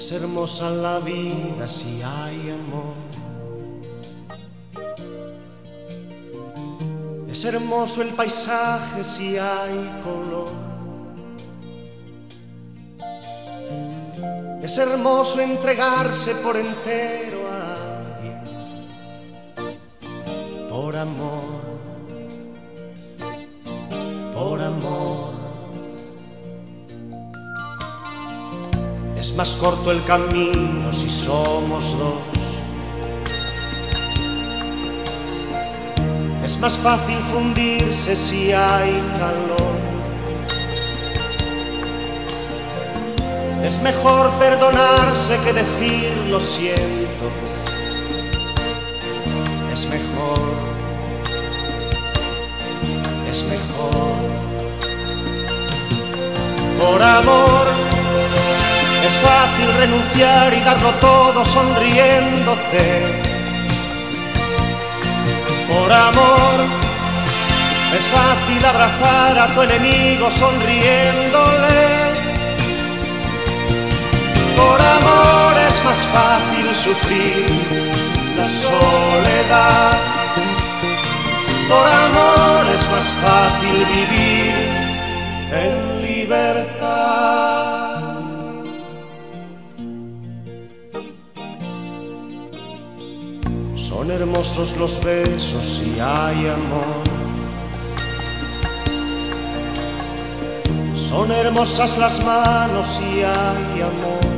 Es hermosa la vida si hay amor. Es hermoso el paisaje si hay color. Es hermoso entregarse por entero a alguien. Por amor. Por amor. Es más corto el camino si somos dos. Es más fácil fundirse si hay calor. Es mejor perdonarse que decir lo siento. Es mejor. Es mejor. Por amor. Es fácil renunciar y darlo todo sonriéndote. Por amor, es fácil abrazar a tu enemigo sonriéndole. Por amor es más fácil sufrir la soledad. Por amor es más fácil vivir en libertad. Son hermosos los besos si hay amor. Son hermosas las manos si hay amor.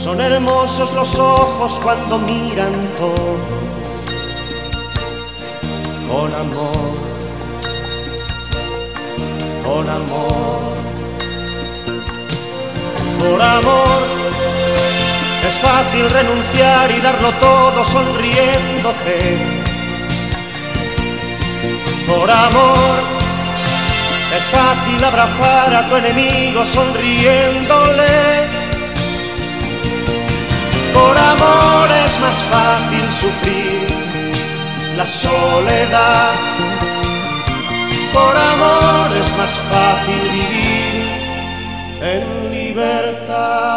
Son hermosos los ojos cuando miran todo con amor, con amor, por amor. Es fácil renunciar y darlo todo sonriéndote. Por amor, es fácil abrazar a tu enemigo sonriéndole. Es más fácil sufrir la soledad. Por amor es más fácil vivir en libertad.